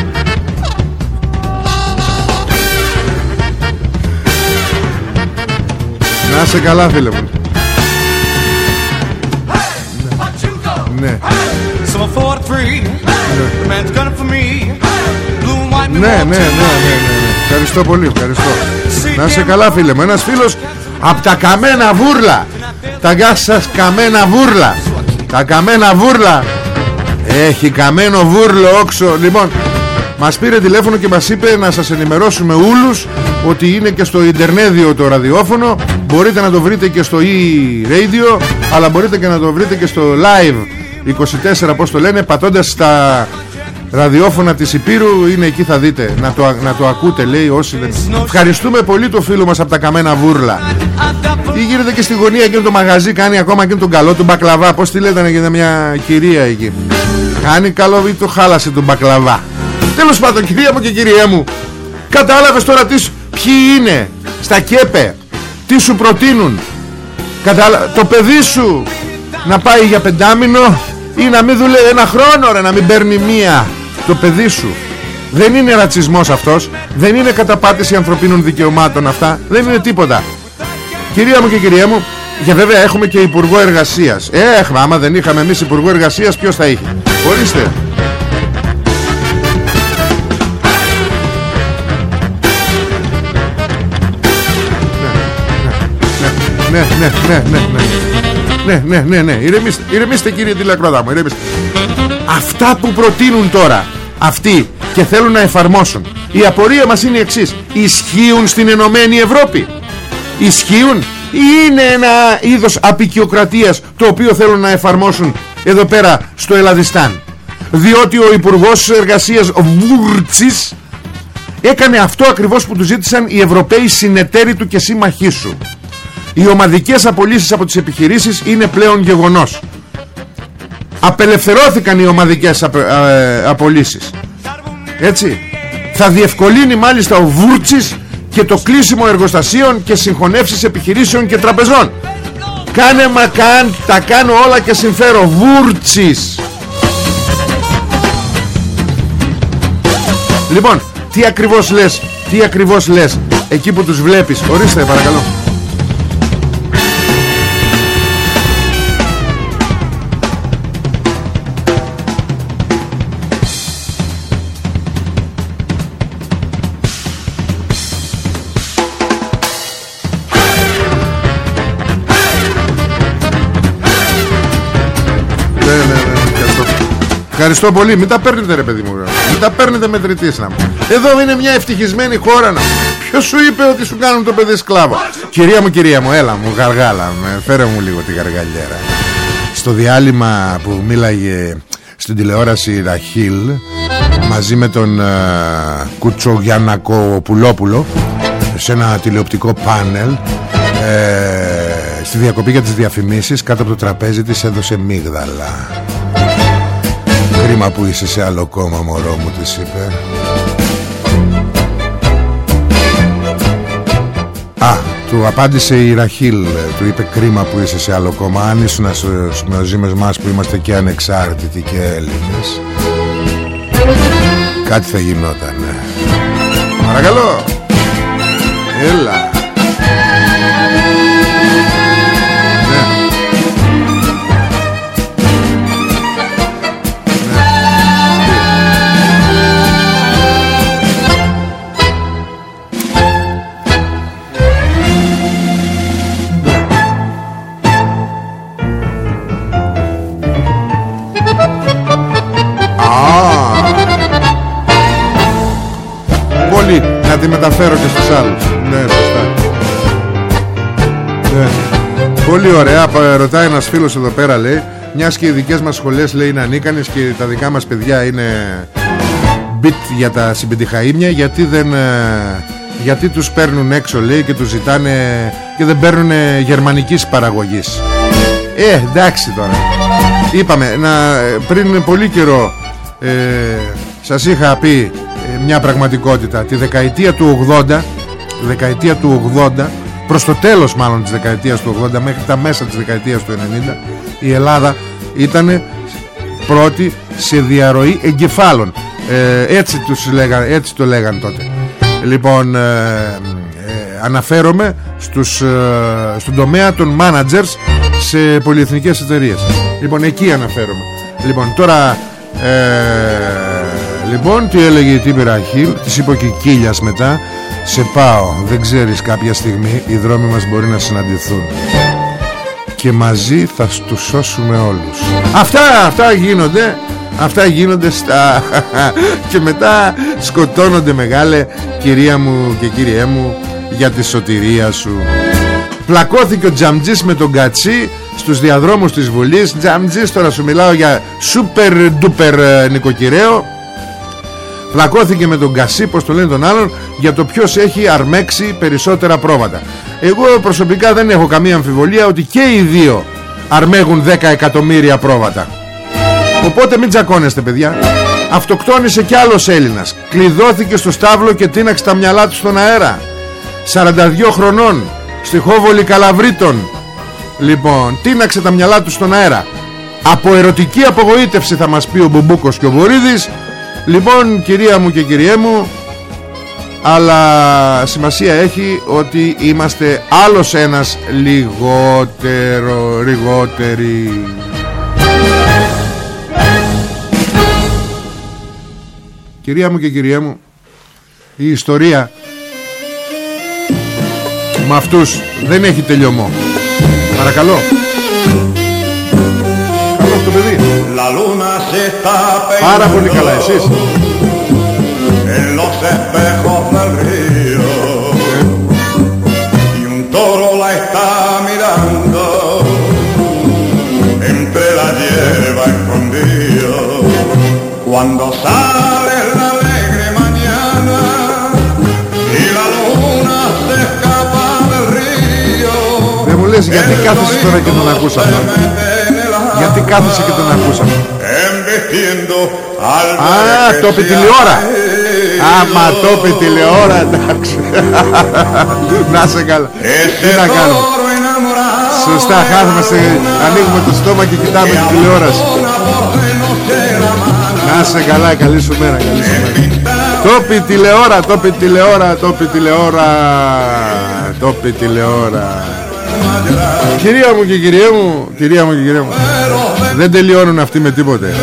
Να σε καλά φίλε μου Ναι Ναι, ναι, ναι, ναι, ναι, ναι. Ευχαριστώ πολύ, ευχαριστώ. Να σε καλά φίλε μου. Ένας φίλος από τα καμένα βούρλα. Τα γεια σας καμένα βούρλα. Τα καμένα βούρλα. Έχει καμένο βούρλο όξο. Λοιπόν, μας πήρε τηλέφωνο και μας είπε να σας ενημερώσουμε όλους ότι είναι και στο Ιντερνέδιο το ραδιόφωνο. Μπορείτε να το βρείτε και στο e-radio, αλλά μπορείτε και να το βρείτε και στο live 24 πώς το λένε, πατώντας στα ραδιόφωνα της Υπήρου είναι εκεί θα δείτε να το, να το ακούτε λέει όσοι δεν... ευχαριστούμε πολύ το φίλο μας από τα καμένα βούρλα τι γίνεται και στη γωνία εκείνο το μαγαζί κάνει ακόμα εκείνο τον καλό του μπακλαβά. Πως τη λέτε να γίνεται μια κυρία εκεί. Κάνει καλό ή το χάλασε τον μπακλαβά. Τέλος πάντων κυρία μου και κυρία μου κατάλαβες τώρα τι, σου- ποιοι είναι στα ΚΕΠΕ τι σου προτείνουν. Κατάλα... το παιδί σου να πάει για πεντάμινο ή να μην δουλεύει ένα χρόνο ρε να μην παίρνει μία. Το παιδί σου. Δεν είναι ρατσισμός αυτός δεν είναι καταπάτηση ανθρωπίνων δικαιωμάτων αυτά δεν είναι τίποτα κυρία μου και κυρία μου για βέβαια έχουμε και υπουργό εργασίας ε, έχουμε άμα δεν είχαμε εμείς υπουργό εργασίας ποιος θα είχε; Ορίστε ναι, ναι, ναι, ναι, ναι. Ναι, ναι, ναι, ναι. Ηρεμήστε, ηρεμήστε κύριε τηλεκρότα μου, ηρεμήστε. Αυτά που προτείνουν τώρα αυτοί και θέλουν να εφαρμόσουν. Η απορία μας είναι η εξής. Ισχύουν στην Ενωμένη Ευρώπη. Ισχύουν ή είναι ένα είδος απεικιοκρατίας το οποίο θέλουν να εφαρμόσουν εδώ πέρα στο Ελλαδιστάν. Διότι ο Υπουργός Εργασίας Βούρτσης έκανε αυτό ακριβώς που του ζήτησαν οι Ευρωπαίοι συνεταίροι του και σύμμαχοί σου. Οι ομαδικές απολύσεις από τις επιχειρήσεις είναι πλέον γεγονός. Απελευθερώθηκαν οι ομαδικές απ, ε, απολύσεις. Έτσι. Θα διευκολύνει μάλιστα ο Βούρτσης και το κλείσιμο εργοστασίων και συγχωνεύσεις επιχειρήσεων και τραπεζών. Κάνε μα καν, τα κάνω όλα και συμφέρω. Βούρτσης. Λοιπόν, τι ακριβώς λες, τι ακριβώς λες, εκεί που τους βλέπεις. Ορίστε παρακαλώ. Ευχαριστώ πολύ. Μην τα παίρνετε ρε παιδί μου. ρε. Μην τα παίρνετε μετρητής να μου. Εδώ είναι μια ευτυχισμένη χώρα να Ποιος σου είπε ότι σου κάνουν το παιδί σκλάβο; Κυρία μου, κυρία μου, έλα μου, γαργάλα. Με, φέρε μου λίγο τη γαργαλιέρα. Στο διάλειμμα που μίλαγε στην τηλεόραση Ραχίλ μαζί με τον uh, Κουτσογιανακο Πουλόπουλο σε ένα τηλεοπτικό πάνελ ε, στη διακοπή για τις διαφημίσεις κάτω από το τραπέζι της έδωσε μίγδαλα Κρίμα που είσαι σε άλλο κόμμα μωρό μου της είπε. Α, Του απάντησε η Ραχίλ Του είπε κρίμα που είσαι σε άλλο κόμμα. Αν ήσουν μαζί με εμάς που είμαστε και ανεξάρτητοι και Έλληνες Κάτι θα γινόταν Παρακαλώ. Έλα μεταφέρω και στους άλλους. Ναι σωστά. Ναι. Πολύ ωραία. Ρωτάει ένας φίλος εδώ πέρα λέει Μιας και οι δικές μας σχολές λέει είναι ανίκανες Και τα δικά μας παιδιά είναι Μπιτ για τα συμπεντιχαΐμια Γιατί δεν ε, Γιατί τους παίρνουν έξω λέει Και τους ζητάνε Και δεν παίρνουν γερμανικής παραγωγής Ε εντάξει τώρα. Είπαμε να, πριν πολύ καιρό ε, Σας είχα πει μια πραγματικότητα. Τη δεκαετία του 80 δεκαετία του 80 προς το τέλος μάλλον της δεκαετίας του 80 μέχρι τα μέσα της δεκαετίας του 90 η Ελλάδα ήταν πρώτη σε διαρροή εγκεφάλων. Ε, έτσι, τους λέγαν, έτσι το λέγαν τότε. Λοιπόν ε, ε, αναφέρομαι στους, ε, στον τομέα των managers σε πολυεθνικές εταιρείες. Λοιπόν εκεί αναφέρομαι. Λοιπόν τώρα Λοιπόν τι έλεγε η Τύπη Ραχίλ Της είπε και Κίλιας μετά Σε πάω δεν ξέρεις κάποια στιγμή Οι δρόμοι μας μπορεί να συναντηθούν. Και μαζί θα τους σώσουμε όλους Αυτά, αυτά γίνονται Αυτά γίνονται στα Και μετά σκοτώνονται μεγάλε Κυρία μου και κύριέ μου Για τη σωτηρία σου. Πλακώθηκε ο Τζαμτζής με τον Κατσί Στους διαδρόμους της Βουλής. Τζαμτζής τώρα σου μιλάω για Σούπερ ντούπερ ε, νοικοκυρέο Πλακώθηκε με τον Κασί, πως το λένε τον άλλον, για το ποιος έχει αρμέξει περισσότερα πρόβατα. Εγώ προσωπικά δεν έχω καμία αμφιβολία ότι και οι δύο αρμέγουν 10 εκατομμύρια πρόβατα. Οπότε μην τσακώνεστε παιδιά. Αυτοκτόνησε κι άλλος Έλληνας. Κλειδώθηκε στο στάβλο και τίναξε τα μυαλά του στον αέρα. 42 χρονών. Στη Χόβολη Καλαβρίτων. Λοιπόν, τίναξε τα μυαλά του στον αέρα. Από ερωτική απογοήτευση θα μας πει ο Μπουμπούκος και ο Βορύδης Λοιπόν κυρία μου και κυριέ μου Αλλά σημασία έχει ότι είμαστε άλλος ένας λιγότερο, λιγότεροι Κυρία μου και κυριέ μου Η ιστορία Με αυτούς δεν έχει τελειωμό. Παρακαλώ. Το παιδί Πάρα πολύ καλά εσείς Cuando sale la alegre mañana y la luna se escapa del río. Δεν μου λες γιατί κάθεσαι τώρα και τον ακούς αυτό. Γιατί κάθεσαι και τον ακούσαμε. Α, το είπε τηλεόρα. Άμα το είπε τηλεόρα εντάξει. Να σε καλά. Τι να κάνουμε; Σωστά χάθομαστε Ανοίγουμε το στόμα και κοιτάμε την τηλεόραση. Να σε καλά καλή σου μέρα Καλή σου μέρα. Το είπε τηλεόρα Το είπε τηλεόρα Το είπε τηλεόρα Το είπε τηλεόρα. Κυρία μου και κυρία μου Κυρία μου και κυρία μου Δεν τελειώνουν αυτοί με τίποτε.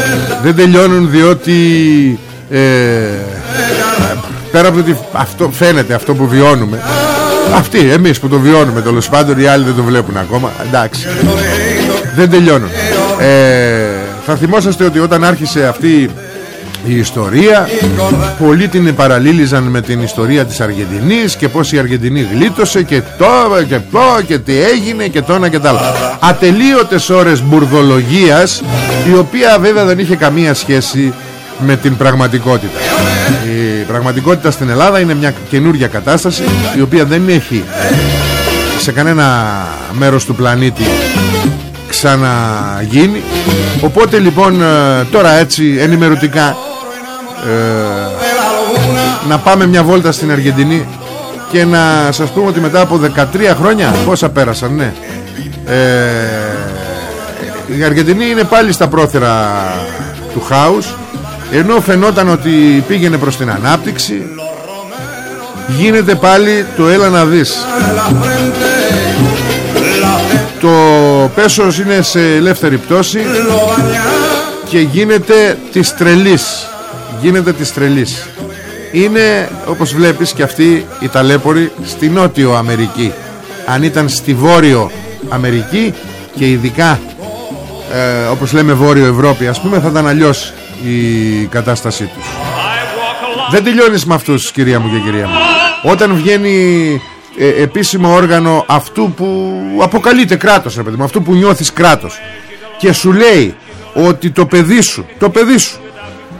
Δεν τελειώνουν διότι ε, Πέρα από το ότι αυτό φαίνεται αυτό που βιώνουμε Αυτοί εμείς που το βιώνουμε Τέλος πάντων οι άλλοι δεν το βλέπουν ακόμα Εντάξει. Δεν τελειώνουν. Ε, Θα θυμόσαστε ότι όταν άρχισε αυτή η ιστορία πολλοί την παραλήλιζαν με την ιστορία της Αργεντινής και πως η Αργεντινή γλίτωσε και το και το και τι έγινε και τόνα και τα άλλα ατελείωτες ώρες μπουρδολογίας η οποία βέβαια δεν είχε καμία σχέση με την πραγματικότητα. Η πραγματικότητα στην Ελλάδα είναι μια καινούργια κατάσταση η οποία δεν έχει σε κανένα μέρος του πλανήτη ξαναγίνει. Οπότε λοιπόν ε, τώρα έτσι ενημερωτικά ε, να πάμε μια βόλτα στην Αργεντινή και να σας πούμε ότι μετά από 13 χρόνια πόσα πέρασαν ναι. Ε, η Αργεντινή είναι πάλι στα πρόθυρα του χάους ενώ φαινόταν ότι πήγαινε προς την ανάπτυξη γίνεται πάλι το έλα να δεις το πέσος είναι σε ελεύθερη πτώση και γίνεται της τρελής γίνεται της τρελής. Είναι όπως βλέπεις και αυτή η ταλέπορη στη Νότιο Αμερική. Αν ήταν στη Βόρειο Αμερική και ειδικά ε, όπως λέμε Βόρειο Ευρώπη ας πούμε θα ήταν αλλιώς η κατάστασή τους. Δεν τελειώνεις με αυτούς κυρία μου και κυρία μου. Όταν βγαίνει ε, επίσημο όργανο αυτού που αποκαλείται κράτος ρε παιδί μου, αυτού που νιώθεις κράτος και σου λέει ότι το παιδί σου το παιδί σου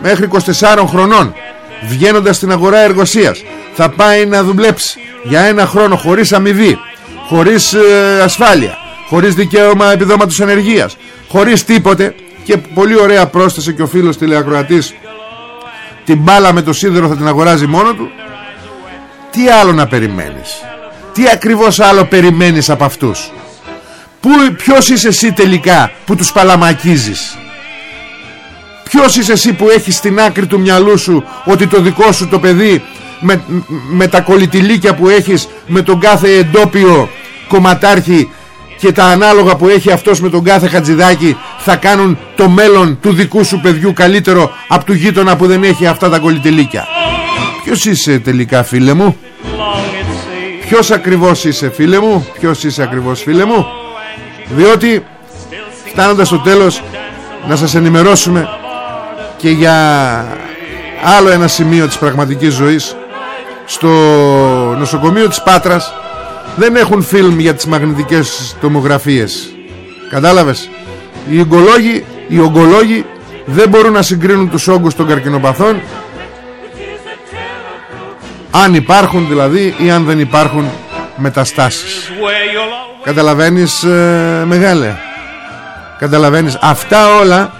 μέχρι 24 χρονών βγαίνοντας στην αγορά εργοσίας θα πάει να δουλέψει για ένα χρόνο χωρίς αμοιβή χωρίς ε, ασφάλεια χωρίς δικαίωμα επιδόματος ενεργείας χωρίς τίποτε. Και πολύ ωραία πρόσθεσε και ο φίλος τηλεακροατής την μπάλα με το σίδερο θα την αγοράζει μόνο του. Τι άλλο να περιμένεις; Τι ακριβώς άλλο περιμένεις από αυτούς; Πού, ποιος είσαι εσύ τελικά που τους παλαμακίζεις; Ποιος είσαι εσύ που έχεις στην άκρη του μυαλού σου Ότι το δικό σου το παιδί Με, με τα κολλητηλίκια που έχεις Με τον κάθε εντόπιο κομματάρχη Και τα ανάλογα που έχει αυτός με τον κάθε χατζηδάκι Θα κάνουν το μέλλον του δικού σου παιδιού Καλύτερο από του γείτονα που δεν έχει αυτά τα κολλητηλίκια. Ποιος είσαι τελικά φίλε μου; Ποιος ακριβώς είσαι φίλε μου; Ποιος είσαι ακριβώς φίλε μου; Διότι Φτάνοντας στο τέλος Να σας ενημερώσουμε Και για Άλλο ένα σημείο της πραγματικής ζωής Στο νοσοκομείο της Πάτρας Δεν έχουν φιλμ για τις μαγνητικές τομογραφίες. Κατάλαβες; Οι ογκολόγοι, οι ογκολόγοι δεν μπορούν να συγκρίνουν τους όγκους των καρκινοπαθών αν υπάρχουν δηλαδή ή αν δεν υπάρχουν μεταστάσεις. Καταλαβαίνεις ε, μεγάλε; Καταλαβαίνεις Αυτά όλα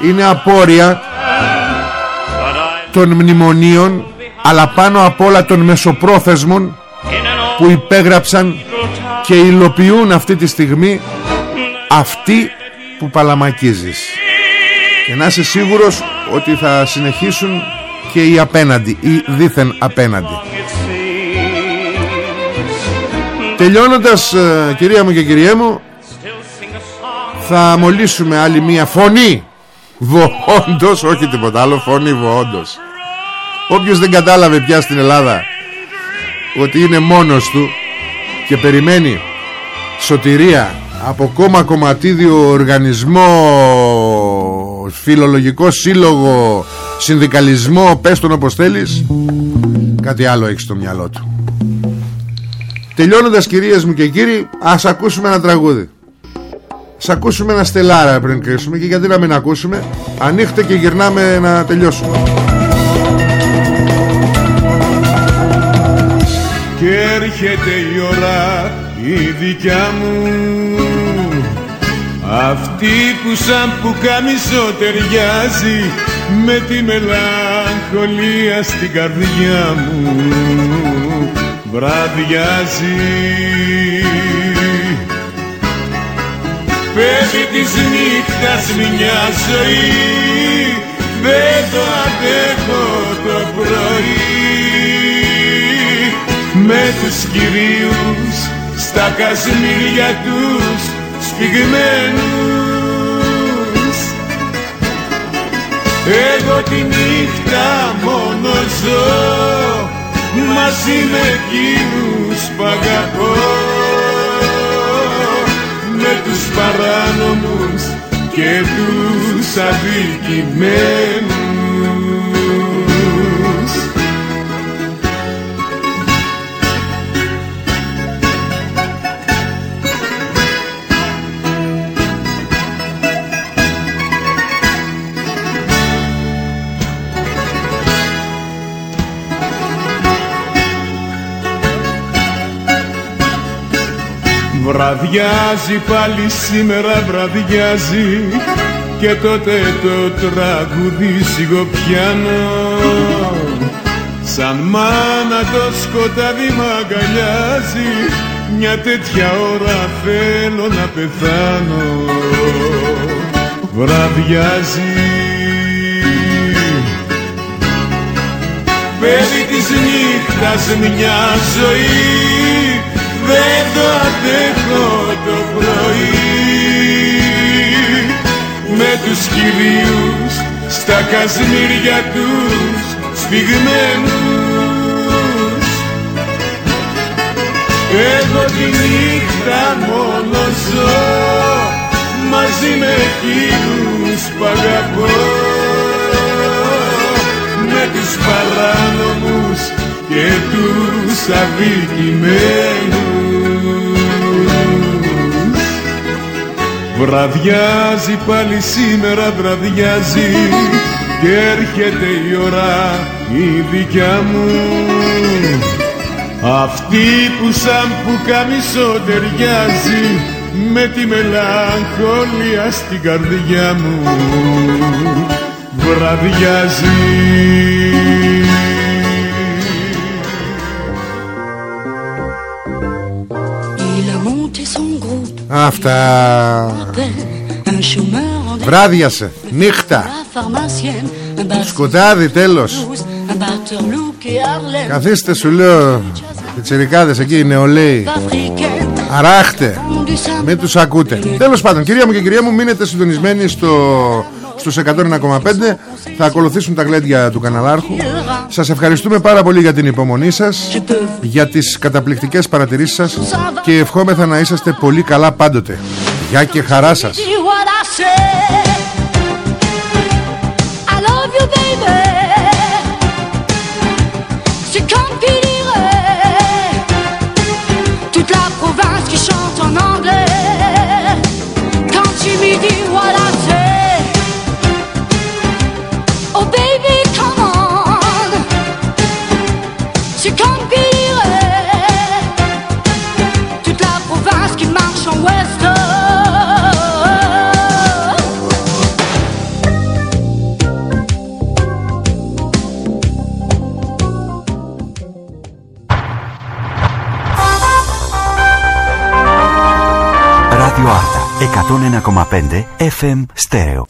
Είναι απόρρια Των μνημονίων Αλλά πάνω απ' όλα των μεσοπρόθεσμων Που υπέγραψαν Και υλοποιούν αυτή τη στιγμή Αυτοί που παλαμακίζεις. Και να είσαι σίγουρος Ότι θα συνεχίσουν και οι απέναντι ή δήθεν απέναντι. Τελειώνοντας ε, κυρία μου και κυρία μου Θα μολύσουμε άλλη μία φωνή Βοόντος Όχι τίποτα άλλο φωνή βοόντος Όποιος δεν κατάλαβε πια στην Ελλάδα Ότι είναι μόνος του Και περιμένει Σωτηρία από κόμμα κομματίδιο οργανισμό φιλολογικό σύλλογο συνδικαλισμό πες τον όπως θέλεις κάτι άλλο έχει στο μυαλό του. Τελειώνοντας κυρίες μου και κύριοι ας ακούσουμε ένα τραγούδι Ας ακούσουμε ένα στελάρα πριν κρίσουμε και γιατί να μην ακούσουμε. Ανοίχτε και γυρνάμε να τελειώσουμε. Και έρχεται η ώρα η δικιά μου. Αυτή που σαν που καμισό ταιριάζει με τη μελαγχολία στην καρδιά μου. Βραδιάζει Πέφτει της νύχτας μια ζωή. Δεν το αντέχω το πρωί. Με τους κυρίους στα κασμίρια τους σφιγμένους. Εγώ τη νύχτα μόνο ζω μαζί με εκείνους που αγαπώ με τους παράνομους και τους αδικημένους Βραδιάζει πάλι σήμερα βραδιάζει και τότε το τραγούδι σιγοπιάνω Σαν μάνα το σκοτάδι μ' αγκαλιάζει Μια τέτοια ώρα θέλω να πεθάνω. Βραδιάζει. Παιδί της νύχτας μια ζωή Δεν το αντέχω το πρωί. Με τους κυρίους στα κασμίρια τους σφιγμένους. Εγώ τη νύχτα μόνο ζω μαζί με εκείνους που αγαπώ. Με τους παράνομους και τους αδικημένους. Βραδιάζει πάλι σήμερα βραδιάζει και έρχεται η ώρα η δικιά μου. Αυτή που σαν που καμισό ταιριάζει με τη μελαγχολία στην καρδιά μου. Βραδιάζει Αυτά. Βράδιασε. Νύχτα. Σκοτάδι τέλος. Καθίστε σου λέω Οι τσιρικάδες εκεί οι νεολαίοι. Αράχτε. Μην τους ακούτε. Τέλος πάντων κυρία μου και κυρία μου Μείνετε συντονισμένοι στο, στους 101,5 Θα ακολουθήσουν τα γλέντια του καναλάρχου. Σας ευχαριστούμε πάρα πολύ για την υπομονή σας Για τις καταπληκτικές παρατηρήσεις σας Και ευχόμεθα να είσαστε πολύ καλά πάντοτε. Γεια και χαρά σας FM Στέρεο